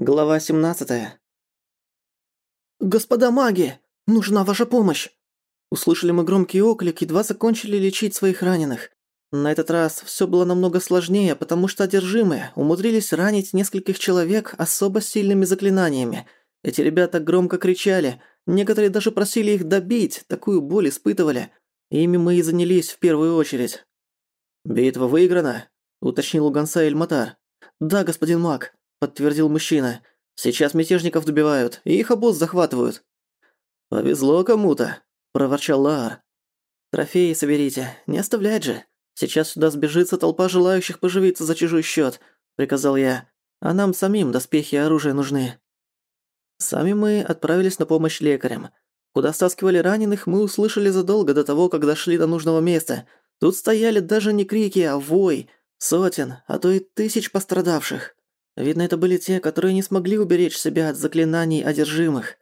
Глава 17. «Господа маги, нужна ваша помощь!» Услышали мы громкий оклик, едва закончили лечить своих раненых. На этот раз все было намного сложнее, потому что одержимые умудрились ранить нескольких человек особо сильными заклинаниями. Эти ребята громко кричали, некоторые даже просили их добить, такую боль испытывали. Ими мы и занялись в первую очередь. «Битва выиграна?» – уточнил у Гонса Эльматар. «Да, господин маг», подтвердил мужчина. «Сейчас мятежников добивают, и их обоз захватывают». «Повезло кому-то», – проворчал Лаар. «Трофеи соберите, не оставлять же. Сейчас сюда сбежится толпа желающих поживиться за чужой счет, приказал я. «А нам самим доспехи и оружие нужны». Сами мы отправились на помощь лекарям. Куда стаскивали раненых, мы услышали задолго до того, как дошли до нужного места. Тут стояли даже не крики, а вой. Сотен, а то и тысяч пострадавших. Видно, это были те, которые не смогли уберечь себя от заклинаний одержимых.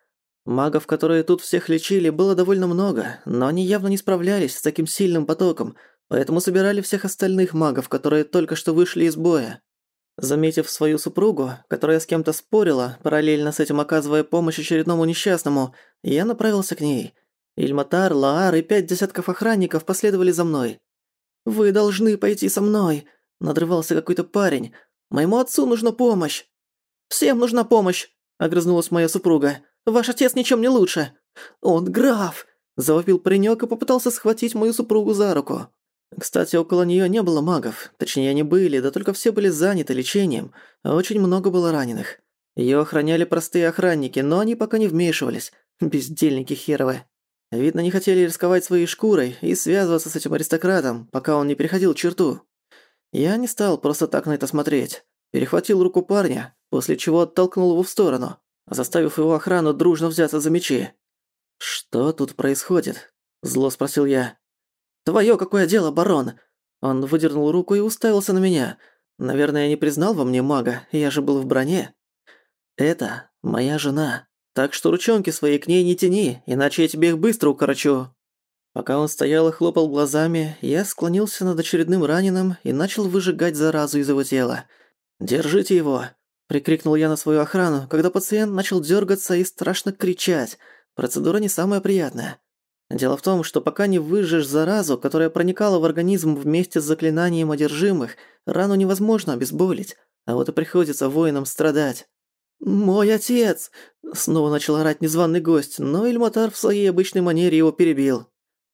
Магов, которые тут всех лечили, было довольно много, но они явно не справлялись с таким сильным потоком, поэтому собирали всех остальных магов, которые только что вышли из боя. Заметив свою супругу, которая с кем-то спорила, параллельно с этим оказывая помощь очередному несчастному, я направился к ней. Ильматар, Лаар и пять десятков охранников последовали за мной. «Вы должны пойти со мной!» – надрывался какой-то парень. Моему отцу нужна помощь. Всем нужна помощь, огрызнулась моя супруга. Ваш отец ничем не лучше. Он граф, завопил паренёк и попытался схватить мою супругу за руку. Кстати, около неё не было магов. Точнее, они были, да только все были заняты лечением, а очень много было раненых. Её охраняли простые охранники, но они пока не вмешивались. Бездельники херовы. Видно, не хотели рисковать своей шкурой и связываться с этим аристократом, пока он не переходил черту. Я не стал просто так на это смотреть. Перехватил руку парня, после чего оттолкнул его в сторону, заставив его охрану дружно взяться за мечи. «Что тут происходит?» – зло спросил я. «Твоё какое дело, барон?» Он выдернул руку и уставился на меня. «Наверное, я не признал во мне мага, я же был в броне». «Это моя жена, так что ручонки свои к ней не тяни, иначе я тебе их быстро укорочу». Пока он стоял и хлопал глазами, я склонился над очередным раненым и начал выжигать заразу из его тела. «Держите его!» – прикрикнул я на свою охрану, когда пациент начал дергаться и страшно кричать. Процедура не самая приятная. Дело в том, что пока не выжжешь заразу, которая проникала в организм вместе с заклинанием одержимых, рану невозможно обезболить, а вот и приходится воинам страдать. «Мой отец!» – снова начал орать незваный гость, но Эльматар в своей обычной манере его перебил.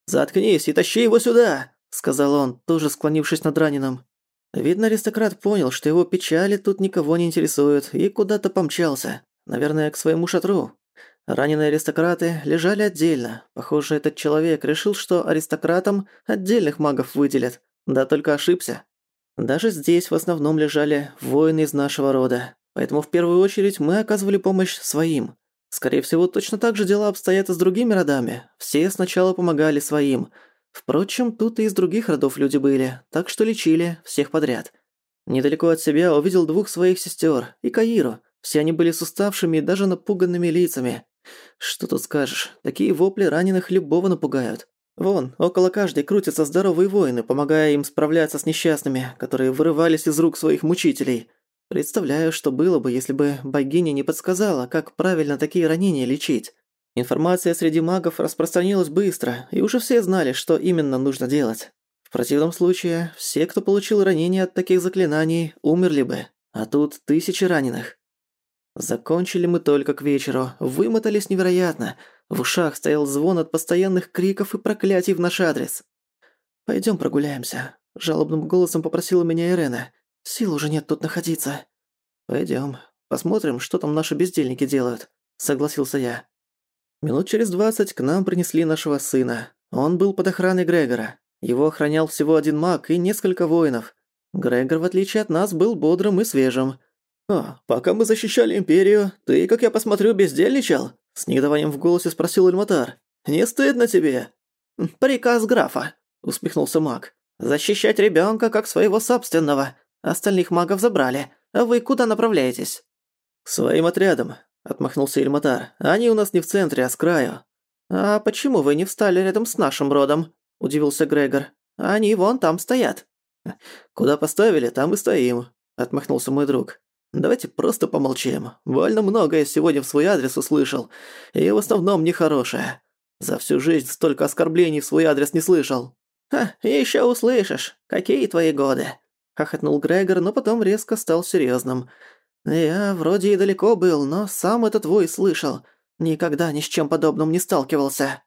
«Заткнись и тащи его сюда!» – сказал он, тоже склонившись над раненым. Видно, аристократ понял, что его печали тут никого не интересуют, и куда-то помчался. Наверное, к своему шатру. Раненые аристократы лежали отдельно. Похоже, этот человек решил, что аристократам отдельных магов выделят. Да только ошибся. Даже здесь в основном лежали воины из нашего рода. Поэтому в первую очередь мы оказывали помощь своим. Скорее всего, точно так же дела обстоят и с другими родами. Все сначала помогали своим. Впрочем, тут и из других родов люди были, так что лечили всех подряд. Недалеко от себя увидел двух своих сестер и Каиру. Все они были с уставшими и даже напуганными лицами. Что тут скажешь, такие вопли раненых любого напугают. Вон, около каждой крутятся здоровые воины, помогая им справляться с несчастными, которые вырывались из рук своих мучителей – Представляю, что было бы, если бы богиня не подсказала, как правильно такие ранения лечить. Информация среди магов распространилась быстро, и уже все знали, что именно нужно делать. В противном случае, все, кто получил ранения от таких заклинаний, умерли бы, а тут тысячи раненых. Закончили мы только к вечеру, вымотались невероятно. В ушах стоял звон от постоянных криков и проклятий в наш адрес. «Пойдём прогуляемся», – жалобным голосом попросила меня Ирена. Сил уже нет тут находиться». Пойдем, посмотрим, что там наши бездельники делают», — согласился я. Минут через двадцать к нам принесли нашего сына. Он был под охраной Грегора. Его охранял всего один маг и несколько воинов. Грегор, в отличие от нас, был бодрым и свежим. А пока мы защищали Империю, ты, как я посмотрю, бездельничал?» С негодованием в голосе спросил Эльматар. «Не стыдно тебе?» «Приказ графа», — усмехнулся маг. «Защищать ребенка, как своего собственного. Остальных магов забрали. А вы куда направляетесь?» «Своим отрядом», — отмахнулся Ильматар. «Они у нас не в центре, а с краю». «А почему вы не встали рядом с нашим родом?» — удивился Грегор. «Они вон там стоят». «Куда поставили, там и стоим», — отмахнулся мой друг. «Давайте просто помолчим. Больно много я сегодня в свой адрес услышал, и в основном нехорошее. За всю жизнь столько оскорблений в свой адрес не слышал». «Ха, еще услышишь. Какие твои годы?» — хохотнул Грегор, но потом резко стал серьезным. «Я вроде и далеко был, но сам этот вой слышал. Никогда ни с чем подобным не сталкивался».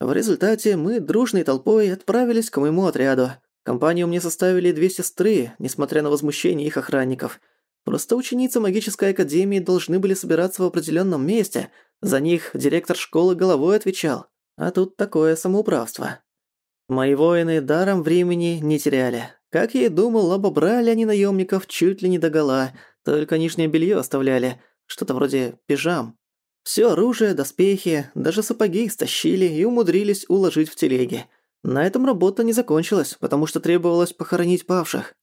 В результате мы дружной толпой отправились к моему отряду. Компанию мне составили две сестры, несмотря на возмущение их охранников. Просто ученицы магической академии должны были собираться в определенном месте. За них директор школы головой отвечал. А тут такое самоуправство. Мои воины даром времени не теряли. Как я и думал, обобрали они наемников чуть ли не до гола, только нижнее белье оставляли, что-то вроде пижам. Все оружие, доспехи, даже сапоги стащили и умудрились уложить в телеги. На этом работа не закончилась, потому что требовалось похоронить павших.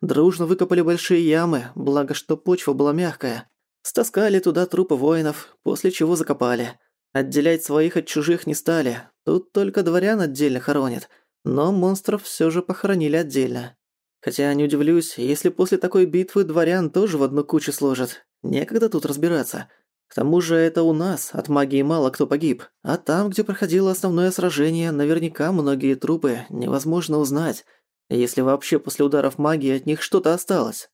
Дружно выкопали большие ямы, благо что почва была мягкая. Стаскали туда трупы воинов, после чего закопали. Отделять своих от чужих не стали, тут только дворян отдельно хоронят – но монстров все же похоронили отдельно. Хотя не удивлюсь, если после такой битвы дворян тоже в одну кучу сложат. Некогда тут разбираться. К тому же это у нас, от магии мало кто погиб. А там, где проходило основное сражение, наверняка многие трупы невозможно узнать, если вообще после ударов магии от них что-то осталось.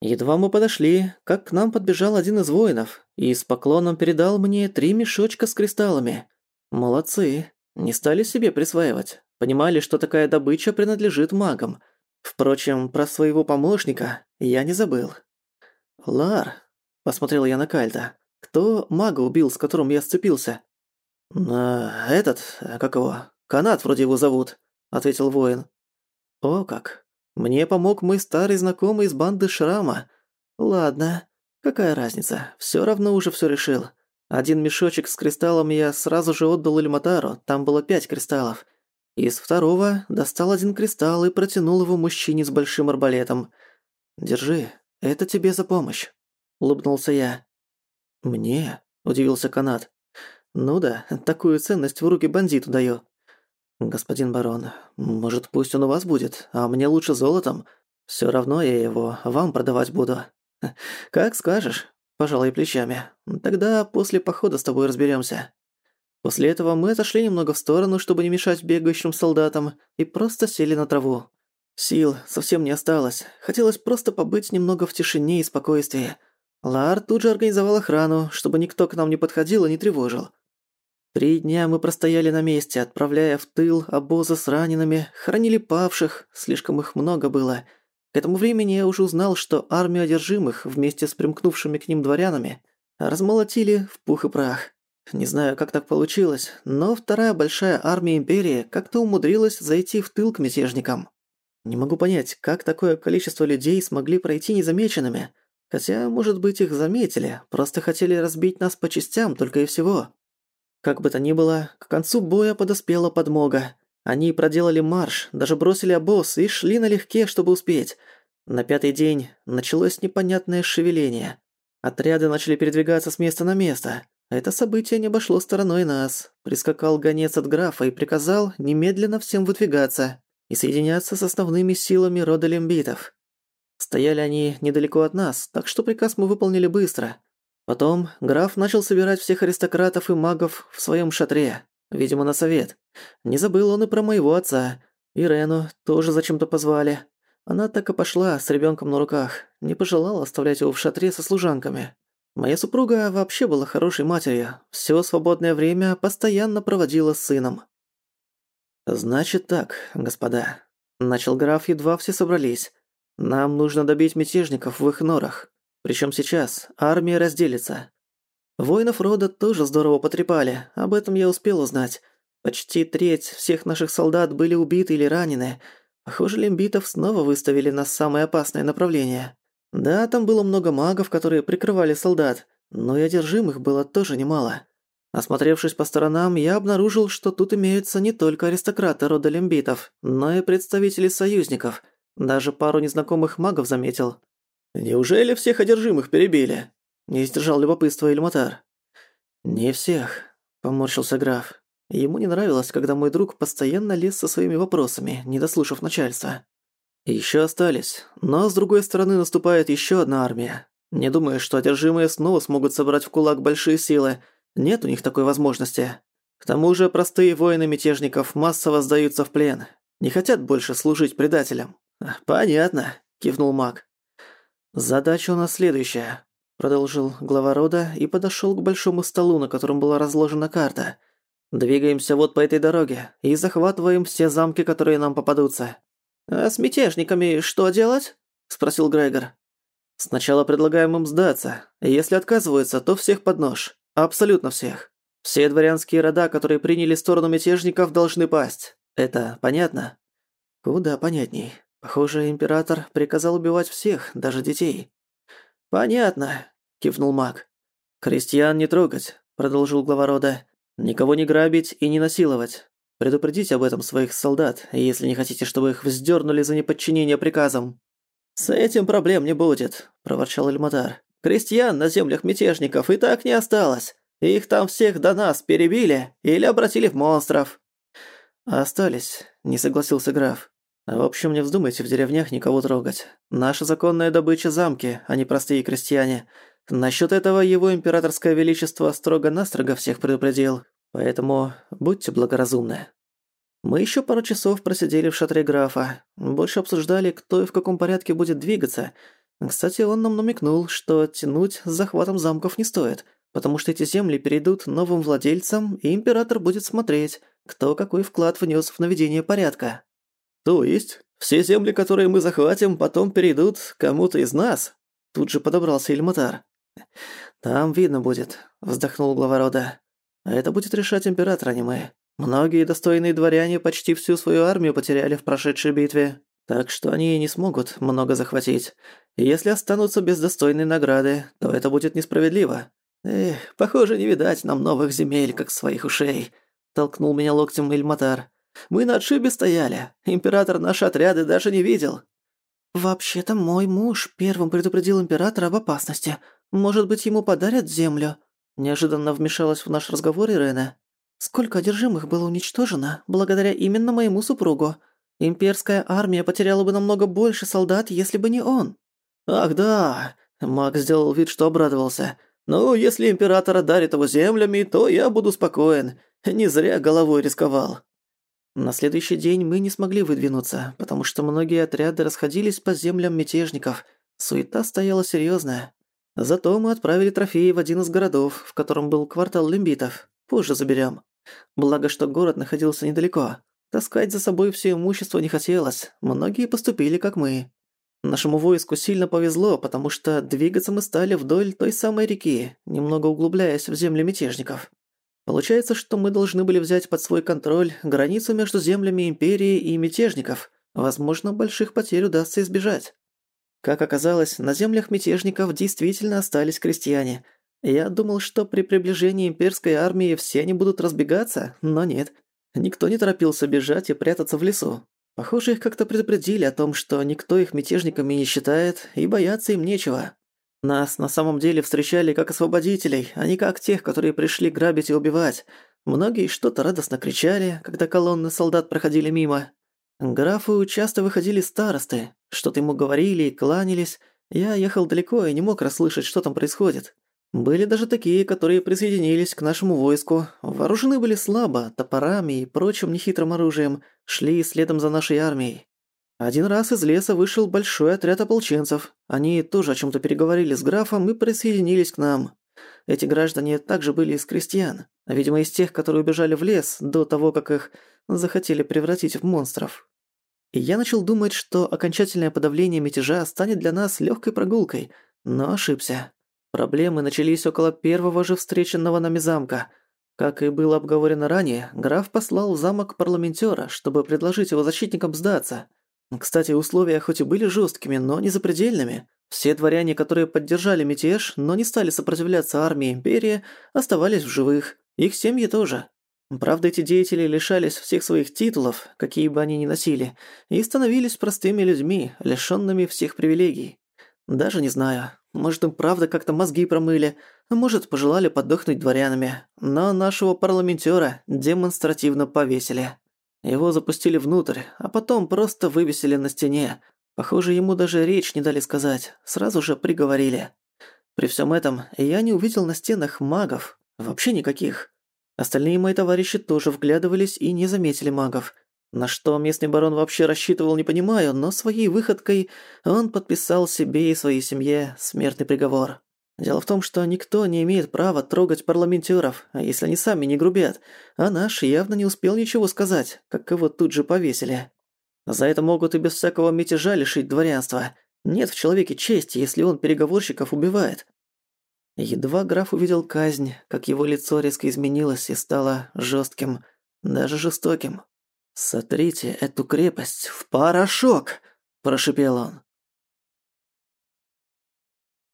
Едва мы подошли, как к нам подбежал один из воинов и с поклоном передал мне три мешочка с кристаллами. Молодцы, не стали себе присваивать понимали, что такая добыча принадлежит магам. Впрочем, про своего помощника я не забыл. «Лар», — посмотрел я на Кальда, — «кто мага убил, с которым я сцепился?» «На этот, э, как его, канат вроде его зовут», — ответил воин. «О как! Мне помог мой старый знакомый из банды Шрама. Ладно, какая разница, всё равно уже всё решил. Один мешочек с кристаллом я сразу же отдал Эльматару, там было пять кристаллов. Из второго достал один кристалл и протянул его мужчине с большим арбалетом. «Держи, это тебе за помощь», — улыбнулся я. «Мне?» — удивился Канат. «Ну да, такую ценность в руки бандиту даю». «Господин барон, может, пусть он у вас будет, а мне лучше золотом? Все равно я его вам продавать буду». «Как скажешь», — пожалуй, плечами. «Тогда после похода с тобой разберемся. После этого мы отошли немного в сторону, чтобы не мешать бегающим солдатам, и просто сели на траву. Сил совсем не осталось, хотелось просто побыть немного в тишине и спокойствии. Лар тут же организовал охрану, чтобы никто к нам не подходил и не тревожил. Три дня мы простояли на месте, отправляя в тыл обозы с ранеными, хранили павших, слишком их много было. К этому времени я уже узнал, что армию одержимых вместе с примкнувшими к ним дворянами размолотили в пух и прах. Не знаю, как так получилось, но вторая большая армия Империи как-то умудрилась зайти в тыл к мятежникам. Не могу понять, как такое количество людей смогли пройти незамеченными. Хотя, может быть, их заметили, просто хотели разбить нас по частям, только и всего. Как бы то ни было, к концу боя подоспела подмога. Они проделали марш, даже бросили обоз и шли налегке, чтобы успеть. На пятый день началось непонятное шевеление. Отряды начали передвигаться с места на место – это событие не обошло стороной нас. Прискакал гонец от графа и приказал немедленно всем выдвигаться и соединяться с основными силами рода лимбитов. Стояли они недалеко от нас, так что приказ мы выполнили быстро. Потом граф начал собирать всех аристократов и магов в своем шатре, видимо, на совет. Не забыл он и про моего отца. Ирену тоже зачем-то позвали. Она так и пошла с ребенком на руках, не пожелала оставлять его в шатре со служанками. Моя супруга вообще была хорошей матерью, всё свободное время постоянно проводила с сыном. «Значит так, господа», — начал граф, едва все собрались. «Нам нужно добить мятежников в их норах. Причём сейчас армия разделится. Воинов рода тоже здорово потрепали, об этом я успел узнать. Почти треть всех наших солдат были убиты или ранены. Похоже, лимбитов снова выставили на самое опасное направление. Да, там было много магов, которые прикрывали солдат, но и одержимых было тоже немало. Осмотревшись по сторонам, я обнаружил, что тут имеются не только аристократы рода лимбитов, но и представители союзников. Даже пару незнакомых магов заметил. «Неужели всех одержимых перебили?» Не сдержал любопытство Эльматар. «Не всех», – поморщился граф. Ему не нравилось, когда мой друг постоянно лез со своими вопросами, не дослушав начальства. Еще остались, но с другой стороны наступает еще одна армия. Не думаю, что одержимые снова смогут собрать в кулак большие силы. Нет у них такой возможности. К тому же простые воины мятежников массово сдаются в плен. Не хотят больше служить предателям. А, «Понятно», – кивнул маг. «Задача у нас следующая», – продолжил глава рода и подошел к большому столу, на котором была разложена карта. «Двигаемся вот по этой дороге и захватываем все замки, которые нам попадутся. «А с мятежниками что делать?» – спросил Грегор. «Сначала предлагаем им сдаться. Если отказываются, то всех под нож. Абсолютно всех. Все дворянские рода, которые приняли сторону мятежников, должны пасть. Это понятно?» «Куда понятней. Похоже, император приказал убивать всех, даже детей». «Понятно», – кивнул маг. «Крестьян не трогать», – продолжил глава рода. «Никого не грабить и не насиловать. Предупредите об этом своих солдат, если не хотите, чтобы их вздернули за неподчинение приказам». «С этим проблем не будет», – проворчал Эльмадар. «Крестьян на землях мятежников и так не осталось. Их там всех до нас перебили или обратили в монстров». «Остались», – не согласился граф. «В общем, не вздумайте в деревнях никого трогать. Наша законная добыча – замки, а не простые крестьяне. Насчёт этого его императорское величество строго-настрого всех предупредил. Поэтому будьте благоразумны. Мы еще пару часов просидели в шатре графа, больше обсуждали, кто и в каком порядке будет двигаться. Кстати, он нам намекнул, что тянуть с захватом замков не стоит, потому что эти земли перейдут новым владельцам, и император будет смотреть, кто какой вклад внес в наведение порядка. То есть, все земли, которые мы захватим, потом перейдут кому-то из нас? Тут же подобрался Ильматар. Там видно будет, вздохнул глава рода. А это будет решать император а мы. Многие достойные дворяне почти всю свою армию потеряли в прошедшей битве, так что они не смогут много захватить. И если останутся без достойной награды, то это будет несправедливо. Эх, похоже, не видать нам новых земель, как своих ушей. Толкнул меня локтем Эльматар. Мы на отшибе стояли. Император наши отряды даже не видел. Вообще-то мой муж первым предупредил императора об опасности. Может быть, ему подарят землю? Неожиданно вмешалась в наш разговор Ирена. «Сколько одержимых было уничтожено благодаря именно моему супругу. Имперская армия потеряла бы намного больше солдат, если бы не он». «Ах да!» – Макс сделал вид, что обрадовался. «Ну, если императора дарит его землями, то я буду спокоен. Не зря головой рисковал». На следующий день мы не смогли выдвинуться, потому что многие отряды расходились по землям мятежников. Суета стояла серьезная. Зато мы отправили трофеи в один из городов, в котором был квартал лимбитов. Позже заберем. Благо, что город находился недалеко. Таскать за собой все имущество не хотелось. Многие поступили, как мы. Нашему войску сильно повезло, потому что двигаться мы стали вдоль той самой реки, немного углубляясь в земли мятежников. Получается, что мы должны были взять под свой контроль границу между землями Империи и мятежников. Возможно, больших потерь удастся избежать. Как оказалось, на землях мятежников действительно остались крестьяне. Я думал, что при приближении имперской армии все они будут разбегаться, но нет. Никто не торопился бежать и прятаться в лесу. Похоже, их как-то предупредили о том, что никто их мятежниками не считает, и бояться им нечего. Нас на самом деле встречали как освободителей, а не как тех, которые пришли грабить и убивать. Многие что-то радостно кричали, когда колонны солдат проходили мимо. Графы часто выходили старосты, что-то ему говорили и кланялись. Я ехал далеко и не мог расслышать, что там происходит. Были даже такие, которые присоединились к нашему войску. Вооружены были слабо, топорами и прочим нехитрым оружием, шли следом за нашей армией. Один раз из леса вышел большой отряд ополченцев. Они тоже о чем то переговорили с графом и присоединились к нам. Эти граждане также были из крестьян, а, видимо, из тех, которые убежали в лес до того, как их захотели превратить в монстров. И я начал думать, что окончательное подавление мятежа станет для нас легкой прогулкой, но ошибся. Проблемы начались около первого же встреченного нами замка. Как и было обговорено ранее, граф послал в замок парламентера, чтобы предложить его защитникам сдаться. Кстати, условия хоть и были жесткими, но не запредельными. Все дворяне, которые поддержали мятеж, но не стали сопротивляться армии империи, оставались в живых, их семьи тоже. Правда, эти деятели лишались всех своих титулов, какие бы они ни носили, и становились простыми людьми, лишёнными всех привилегий. Даже не знаю, может, им правда как-то мозги промыли, а может, пожелали подохнуть дворянами, но нашего парламентёра демонстративно повесили. Его запустили внутрь, а потом просто вывесили на стене, Похоже, ему даже речь не дали сказать, сразу же приговорили. При всем этом я не увидел на стенах магов, вообще никаких. Остальные мои товарищи тоже вглядывались и не заметили магов. На что местный барон вообще рассчитывал, не понимаю, но своей выходкой он подписал себе и своей семье смертный приговор. Дело в том, что никто не имеет права трогать парламентеров, а если они сами не грубят, а наш явно не успел ничего сказать, как его тут же повесили. За это могут и без всякого мятежа лишить дворянства. Нет в человеке чести, если он переговорщиков убивает». Едва граф увидел казнь, как его лицо резко изменилось и стало жестким, даже жестоким. «Сотрите эту крепость в порошок!» – прошипел он.